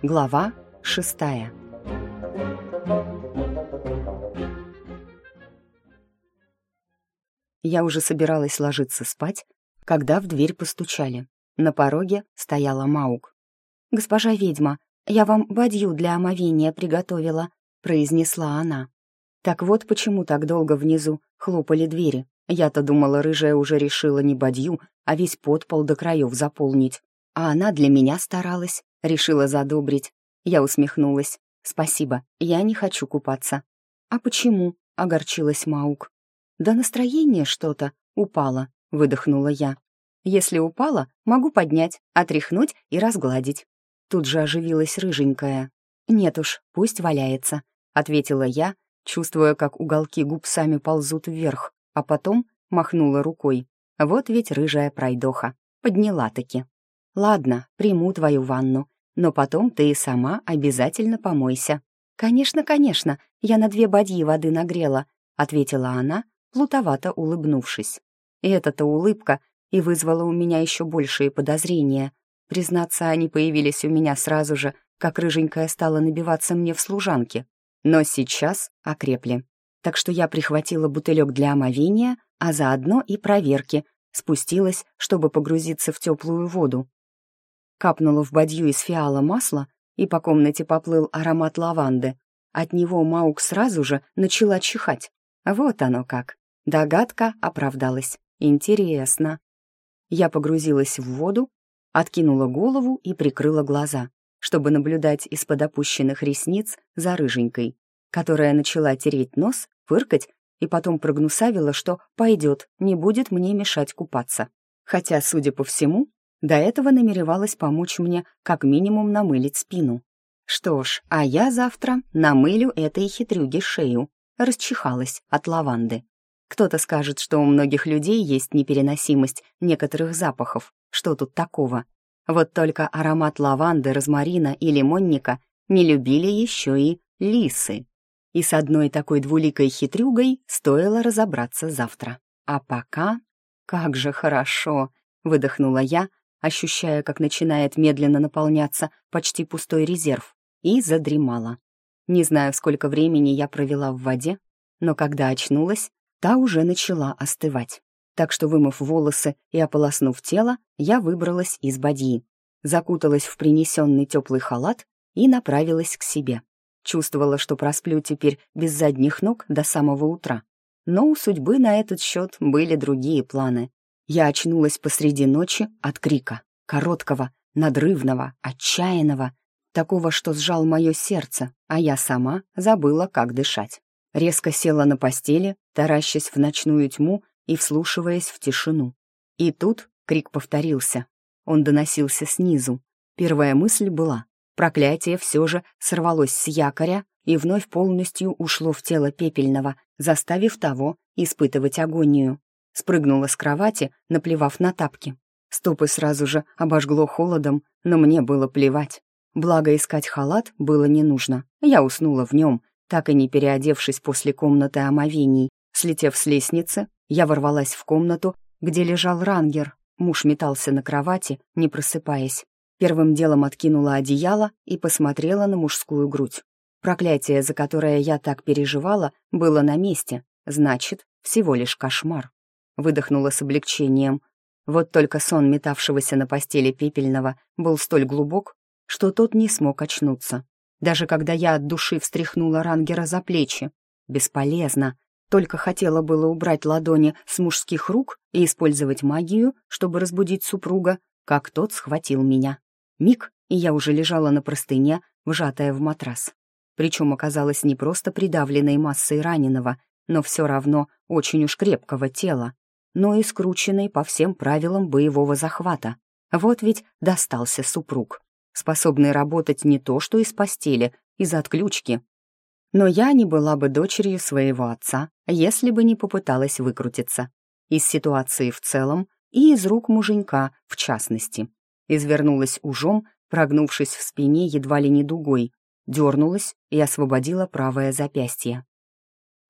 Глава шестая. Я уже собиралась ложиться спать, когда в дверь постучали. На пороге стояла Маук. «Госпожа ведьма, я вам бадью для омовения приготовила», — произнесла она. Так вот почему так долго внизу хлопали двери. Я-то думала, рыжая уже решила не бадью, а весь подпол до краев заполнить. А она для меня старалась, решила задобрить. Я усмехнулась. «Спасибо, я не хочу купаться». «А почему?» — огорчилась Маук. «Да настроение что-то упало», — выдохнула я. «Если упало, могу поднять, отряхнуть и разгладить». Тут же оживилась рыженькая. «Нет уж, пусть валяется», — ответила я, чувствуя, как уголки губ сами ползут вверх, а потом махнула рукой. Вот ведь рыжая пройдоха. Подняла-таки. «Ладно, приму твою ванну, но потом ты и сама обязательно помойся». «Конечно, конечно, я на две бадьи воды нагрела», — ответила она, плутовато улыбнувшись. И эта-то улыбка и вызвала у меня еще большие подозрения. Признаться, они появились у меня сразу же, как рыженькая стала набиваться мне в служанке. Но сейчас окрепли. Так что я прихватила бутылек для омовения, а заодно и проверки, спустилась, чтобы погрузиться в теплую воду капнула в бадью из фиала масло, и по комнате поплыл аромат лаванды. От него Маук сразу же начала чихать. Вот оно как. Догадка оправдалась. Интересно. Я погрузилась в воду, откинула голову и прикрыла глаза, чтобы наблюдать из-под опущенных ресниц за рыженькой, которая начала тереть нос, фыркать и потом прогнусавила, что пойдет, не будет мне мешать купаться. Хотя, судя по всему, до этого намеревалась помочь мне как минимум намылить спину. Что ж, а я завтра намылю этой хитрюге шею. Расчихалась от лаванды. Кто-то скажет, что у многих людей есть непереносимость некоторых запахов. Что тут такого? Вот только аромат лаванды, розмарина и лимонника не любили еще и лисы. И с одной такой двуликой хитрюгой стоило разобраться завтра. А пока... Как же хорошо! Выдохнула я, ощущая, как начинает медленно наполняться почти пустой резерв, и задремала. Не знаю, сколько времени я провела в воде, но когда очнулась, та уже начала остывать. Так что, вымыв волосы и ополоснув тело, я выбралась из бадьи, закуталась в принесенный теплый халат и направилась к себе. Чувствовала, что просплю теперь без задних ног до самого утра. Но у судьбы на этот счет были другие планы. Я очнулась посреди ночи от крика, короткого, надрывного, отчаянного, такого, что сжал мое сердце, а я сама забыла, как дышать. Резко села на постели, таращась в ночную тьму и вслушиваясь в тишину. И тут крик повторился. Он доносился снизу. Первая мысль была — проклятие все же сорвалось с якоря и вновь полностью ушло в тело пепельного, заставив того испытывать агонию спрыгнула с кровати, наплевав на тапки. Стопы сразу же обожгло холодом, но мне было плевать. Благо, искать халат было не нужно. Я уснула в нем, так и не переодевшись после комнаты омовений. Слетев с лестницы, я ворвалась в комнату, где лежал рангер. Муж метался на кровати, не просыпаясь. Первым делом откинула одеяло и посмотрела на мужскую грудь. Проклятие, за которое я так переживала, было на месте. Значит, всего лишь кошмар выдохнула с облегчением. Вот только сон метавшегося на постели пепельного был столь глубок, что тот не смог очнуться. Даже когда я от души встряхнула Рангера за плечи. Бесполезно. Только хотела было убрать ладони с мужских рук и использовать магию, чтобы разбудить супруга, как тот схватил меня. Миг, и я уже лежала на простыне, вжатая в матрас. Причем оказалась не просто придавленной массой раненого, но все равно очень уж крепкого тела но и скрученный по всем правилам боевого захвата. Вот ведь достался супруг, способный работать не то что из постели, из отключки. Но я не была бы дочерью своего отца, если бы не попыталась выкрутиться. Из ситуации в целом и из рук муженька в частности. Извернулась ужом, прогнувшись в спине едва ли не дугой, дернулась и освободила правое запястье.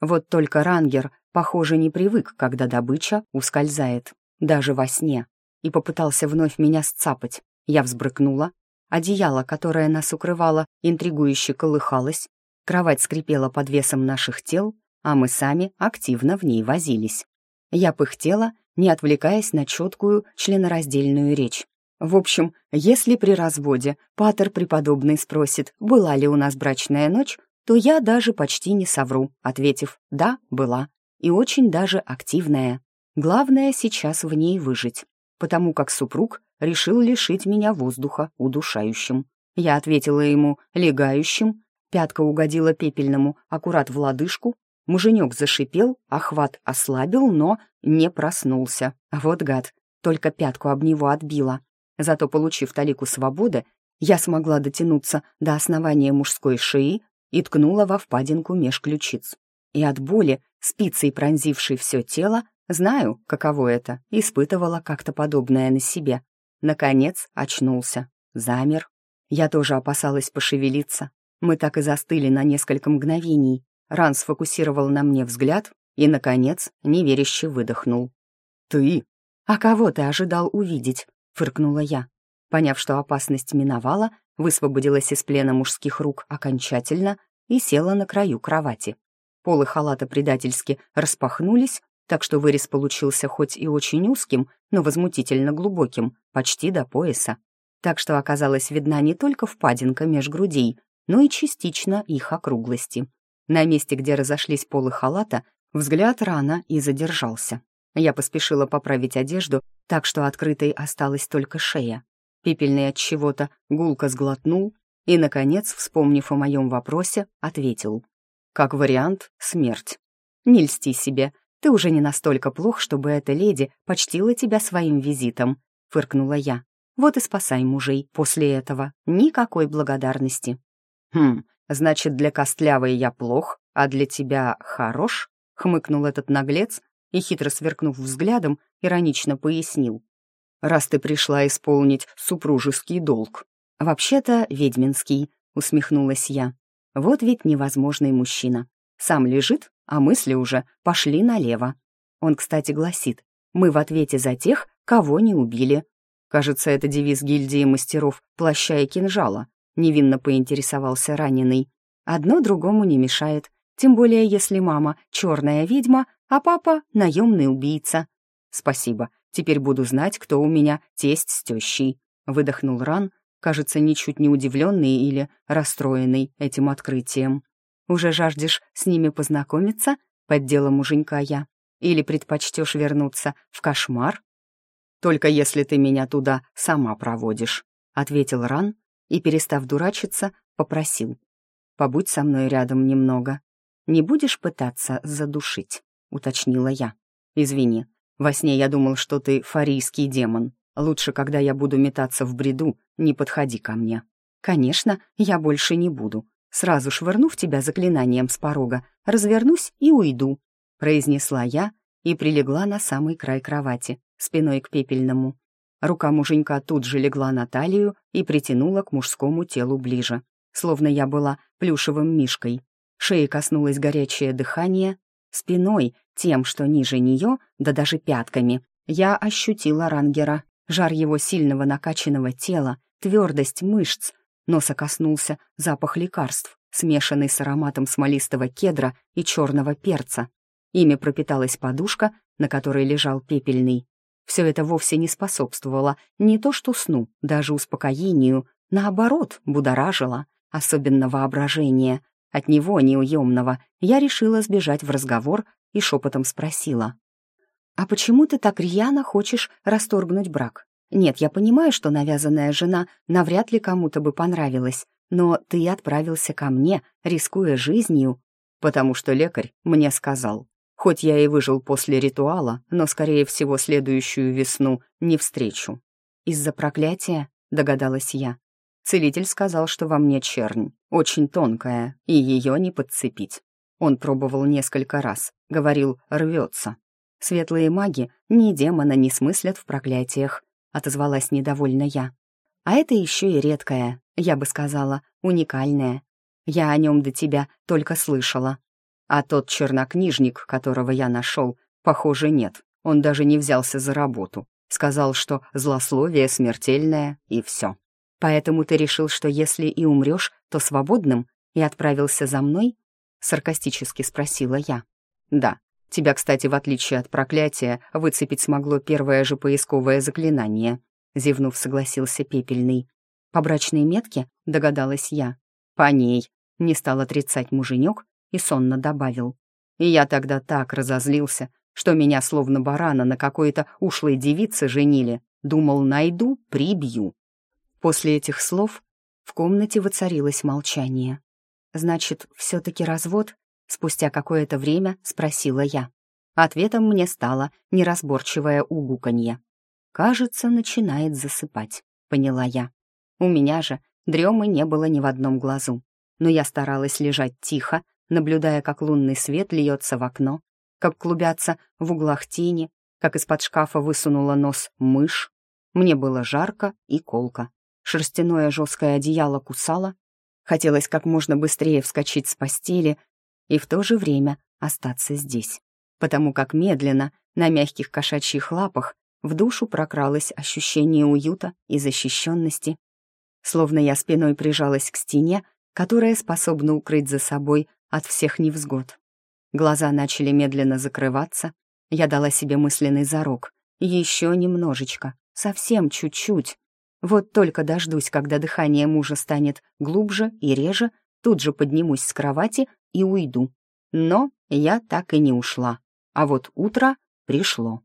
Вот только рангер Похоже, не привык, когда добыча ускользает, даже во сне, и попытался вновь меня сцапать. Я взбрыкнула, Одеяло, которое нас укрывало, интригующе колыхалось, кровать скрипела под весом наших тел, а мы сами активно в ней возились. Я пыхтела, не отвлекаясь на четкую членораздельную речь. В общем, если при разводе патер преподобный спросит, была ли у нас брачная ночь, то я даже почти не совру, ответив «да, была» и очень даже активная. Главное сейчас в ней выжить, потому как супруг решил лишить меня воздуха удушающим. Я ответила ему легающим, пятка угодила пепельному аккурат в лодыжку, муженек зашипел, охват ослабил, но не проснулся. Вот гад, только пятку об него отбила. Зато, получив талику свободы, я смогла дотянуться до основания мужской шеи и ткнула во впадинку меж ключиц. И от боли, спицей пронзившей все тело, знаю, каково это, испытывала как-то подобное на себе. Наконец очнулся, замер. Я тоже опасалась пошевелиться. Мы так и застыли на несколько мгновений. Ран сфокусировал на мне взгляд и, наконец, неверяще выдохнул. «Ты?» «А кого ты ожидал увидеть?» — фыркнула я. Поняв, что опасность миновала, высвободилась из плена мужских рук окончательно и села на краю кровати. Полы халата предательски распахнулись, так что вырез получился хоть и очень узким, но возмутительно глубоким, почти до пояса. Так что оказалась видна не только впадинка меж грудей, но и частично их округлости. На месте, где разошлись полы халата, взгляд рано и задержался. Я поспешила поправить одежду, так что открытой осталась только шея. Пепельный от чего-то гулко сглотнул и, наконец, вспомнив о моем вопросе, ответил. Как вариант, смерть. Не льсти себе, ты уже не настолько плох, чтобы эта леди почтила тебя своим визитом», — фыркнула я. «Вот и спасай мужей после этого. Никакой благодарности». «Хм, значит, для костлявой я плох, а для тебя хорош?» — хмыкнул этот наглец и, хитро сверкнув взглядом, иронично пояснил. «Раз ты пришла исполнить супружеский долг». «Вообще-то ведьминский», — усмехнулась я. «Вот ведь невозможный мужчина. Сам лежит, а мысли уже пошли налево. Он, кстати, гласит, мы в ответе за тех, кого не убили. Кажется, это девиз гильдии мастеров плаща и кинжала. Невинно поинтересовался раненый. Одно другому не мешает, тем более если мама черная ведьма, а папа наемный убийца. Спасибо, теперь буду знать, кто у меня тесть с тещей. Выдохнул Ран, кажется, ничуть не удивленный или расстроенный этим открытием. Уже жаждешь с ними познакомиться?» — поддела муженька я. «Или предпочтешь вернуться в кошмар?» «Только если ты меня туда сама проводишь», — ответил Ран и, перестав дурачиться, попросил. «Побудь со мной рядом немного. Не будешь пытаться задушить?» — уточнила я. «Извини, во сне я думал, что ты фарийский демон. Лучше, когда я буду метаться в бреду, не подходи ко мне». «Конечно, я больше не буду», Сразу швырнув тебя заклинанием с порога, развернусь и уйду», — произнесла я и прилегла на самый край кровати, спиной к пепельному. Рука муженька тут же легла на талию и притянула к мужскому телу ближе, словно я была плюшевым мишкой. Шеи коснулось горячее дыхание, спиной, тем, что ниже нее, да даже пятками, я ощутила рангера, жар его сильного накачанного тела, твердость мышц, Носа коснулся запах лекарств, смешанный с ароматом смолистого кедра и черного перца. Ими пропиталась подушка, на которой лежал пепельный. Все это вовсе не способствовало не то что сну, даже успокоению, наоборот, будоражило, особенно воображение. От него, неуемного, я решила сбежать в разговор и шепотом спросила. «А почему ты так рьяно хочешь расторгнуть брак? Нет, я понимаю, что навязанная жена навряд ли кому-то бы понравилась, но ты отправился ко мне, рискуя жизнью, потому что лекарь мне сказал. Хоть я и выжил после ритуала, но, скорее всего, следующую весну не встречу. Из-за проклятия, догадалась я. Целитель сказал, что во мне чернь, очень тонкая, и ее не подцепить. Он пробовал несколько раз, говорил «рвется». Светлые маги ни демона не смыслят в проклятиях, — отозвалась недовольно я. «А это еще и редкое, я бы сказала, уникальное. Я о нем до тебя только слышала. А тот чернокнижник, которого я нашел, похоже, нет. Он даже не взялся за работу. Сказал, что злословие смертельное, и все. Поэтому ты решил, что если и умрешь, то свободным, и отправился за мной?» — саркастически спросила я. «Да. Тебя, кстати, в отличие от проклятия, выцепить смогло первое же поисковое заклинание», — зевнув, согласился Пепельный. «По брачной метке?» — догадалась я. «По ней», — не стал отрицать муженек и сонно добавил. «И я тогда так разозлился, что меня словно барана на какой-то ушлой девице женили. Думал, найду, прибью». После этих слов в комнате воцарилось молчание. «Значит, все-таки развод?» — спустя какое-то время спросила я. Ответом мне стало неразборчивое угуканье. «Кажется, начинает засыпать», — поняла я. У меня же дремы не было ни в одном глазу, но я старалась лежать тихо, наблюдая, как лунный свет льется в окно, как клубятся в углах тени, как из-под шкафа высунула нос мышь. Мне было жарко и колко. Шерстяное жесткое одеяло кусало, Хотелось как можно быстрее вскочить с постели и в то же время остаться здесь, потому как медленно, на мягких кошачьих лапах, в душу прокралось ощущение уюта и защищенности. Словно я спиной прижалась к стене, которая способна укрыть за собой от всех невзгод. Глаза начали медленно закрываться. Я дала себе мысленный зарок. Еще немножечко, совсем чуть-чуть. Вот только дождусь, когда дыхание мужа станет глубже и реже, тут же поднимусь с кровати и уйду. Но я так и не ушла. А вот утро пришло.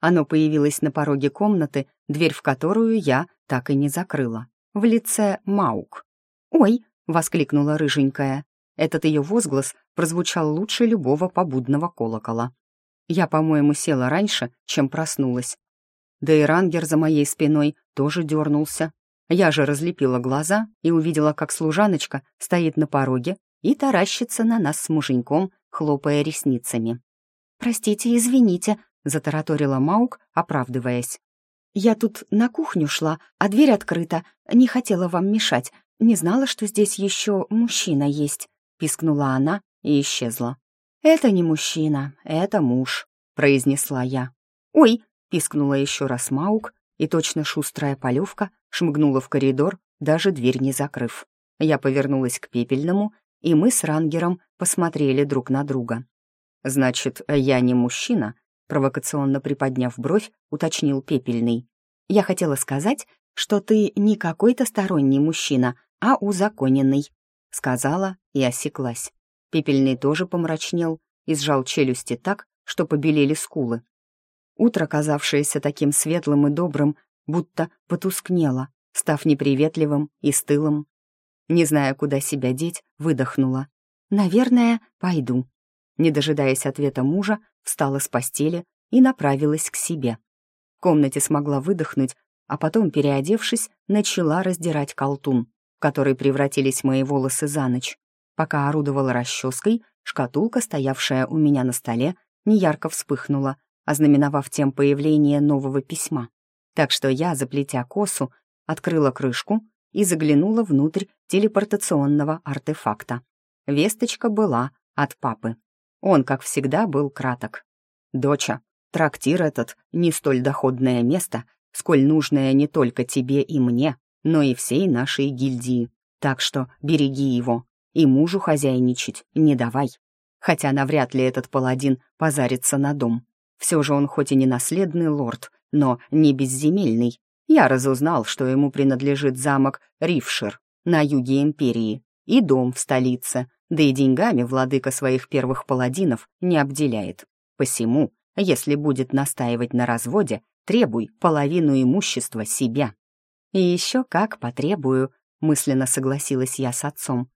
Оно появилось на пороге комнаты, дверь в которую я так и не закрыла. В лице Маук. «Ой!» — воскликнула рыженькая. Этот ее возглас прозвучал лучше любого побудного колокола. Я, по-моему, села раньше, чем проснулась, да и рангер за моей спиной тоже дернулся. Я же разлепила глаза и увидела, как служаночка стоит на пороге и таращится на нас с муженьком, хлопая ресницами. «Простите, извините», — затараторила Маук, оправдываясь. «Я тут на кухню шла, а дверь открыта. Не хотела вам мешать. Не знала, что здесь еще мужчина есть», — пискнула она и исчезла. «Это не мужчина, это муж», — произнесла я. «Ой!» Пискнула еще раз Маук, и точно шустрая полевка шмыгнула в коридор, даже дверь не закрыв. Я повернулась к пепельному, и мы с Рангером посмотрели друг на друга. «Значит, я не мужчина?» провокационно приподняв бровь, уточнил пепельный. «Я хотела сказать, что ты не какой-то сторонний мужчина, а узаконенный», сказала и осеклась. Пепельный тоже помрачнел и сжал челюсти так, что побелели скулы. Утро, казавшееся таким светлым и добрым, будто потускнело, став неприветливым и стылым. Не зная, куда себя деть, выдохнула. «Наверное, пойду». Не дожидаясь ответа мужа, встала с постели и направилась к себе. В комнате смогла выдохнуть, а потом, переодевшись, начала раздирать колтун, в который превратились мои волосы за ночь. Пока орудовала расческой, шкатулка, стоявшая у меня на столе, неярко вспыхнула, ознаменовав тем появление нового письма. Так что я, заплетя косу, открыла крышку и заглянула внутрь телепортационного артефакта. Весточка была от папы. Он, как всегда, был краток. «Доча, трактир этот не столь доходное место, сколь нужное не только тебе и мне, но и всей нашей гильдии. Так что береги его и мужу хозяйничать не давай. Хотя навряд ли этот паладин позарится на дом. Все же он хоть и не наследный лорд, но не безземельный. Я разузнал, что ему принадлежит замок Рившир на юге империи и дом в столице, да и деньгами владыка своих первых паладинов не обделяет. Посему, если будет настаивать на разводе, требуй половину имущества себя. И еще как потребую, мысленно согласилась я с отцом.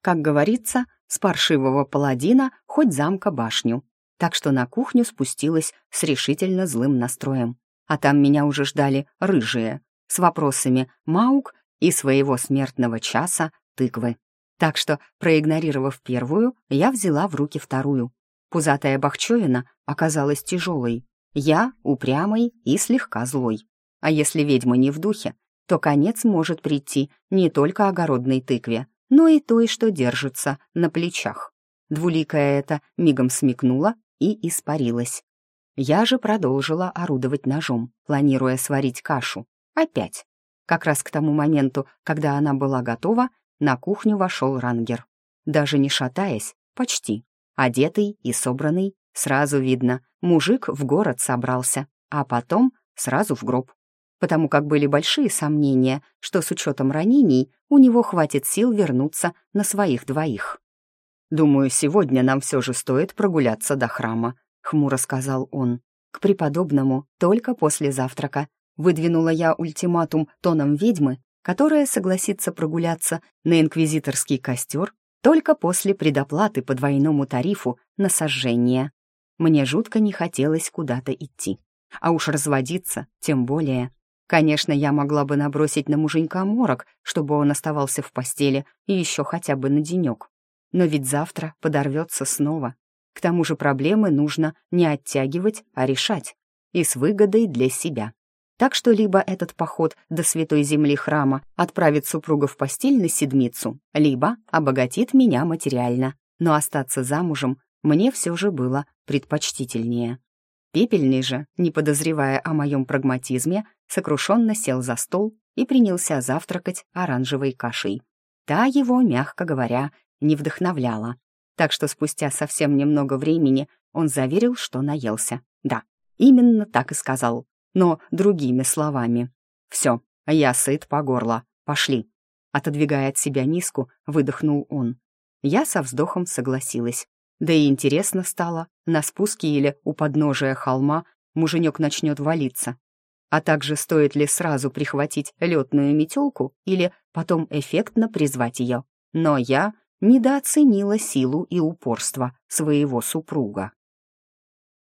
Как говорится, с паршивого паладина хоть замка башню так что на кухню спустилась с решительно злым настроем. А там меня уже ждали рыжие, с вопросами «Маук» и своего смертного часа тыквы. Так что, проигнорировав первую, я взяла в руки вторую. Пузатая бахчевина оказалась тяжелой. Я упрямой и слегка злой. А если ведьма не в духе, то конец может прийти не только огородной тыкве, но и той, что держится на плечах. Двуликая это мигом смекнула и испарилась. Я же продолжила орудовать ножом, планируя сварить кашу. Опять. Как раз к тому моменту, когда она была готова, на кухню вошел рангер. Даже не шатаясь, почти. Одетый и собранный, сразу видно, мужик в город собрался, а потом сразу в гроб. Потому как были большие сомнения, что с учетом ранений у него хватит сил вернуться на своих двоих. «Думаю, сегодня нам все же стоит прогуляться до храма», — хмуро сказал он. «К преподобному только после завтрака. Выдвинула я ультиматум тоном ведьмы, которая согласится прогуляться на инквизиторский костер только после предоплаты по двойному тарифу на сожжение. Мне жутко не хотелось куда-то идти. А уж разводиться, тем более. Конечно, я могла бы набросить на муженька морок, чтобы он оставался в постели и еще хотя бы на денек. Но ведь завтра подорвется снова. К тому же проблемы нужно не оттягивать, а решать. И с выгодой для себя. Так что либо этот поход до святой земли храма отправит супруга в постель на седмицу, либо обогатит меня материально. Но остаться замужем мне все же было предпочтительнее. Пепельный же, не подозревая о моем прагматизме, сокрушенно сел за стол и принялся завтракать оранжевой кашей. Та его, мягко говоря, не вдохновляла. Так что спустя совсем немного времени он заверил, что наелся. Да, именно так и сказал но другими словами. «Все, я сыт по горло. Пошли». Отодвигая от себя миску, выдохнул он. Я со вздохом согласилась. Да и интересно стало, на спуске или у подножия холма муженек начнет валиться. А также стоит ли сразу прихватить летную метелку или потом эффектно призвать ее. Но я недооценила силу и упорство своего супруга.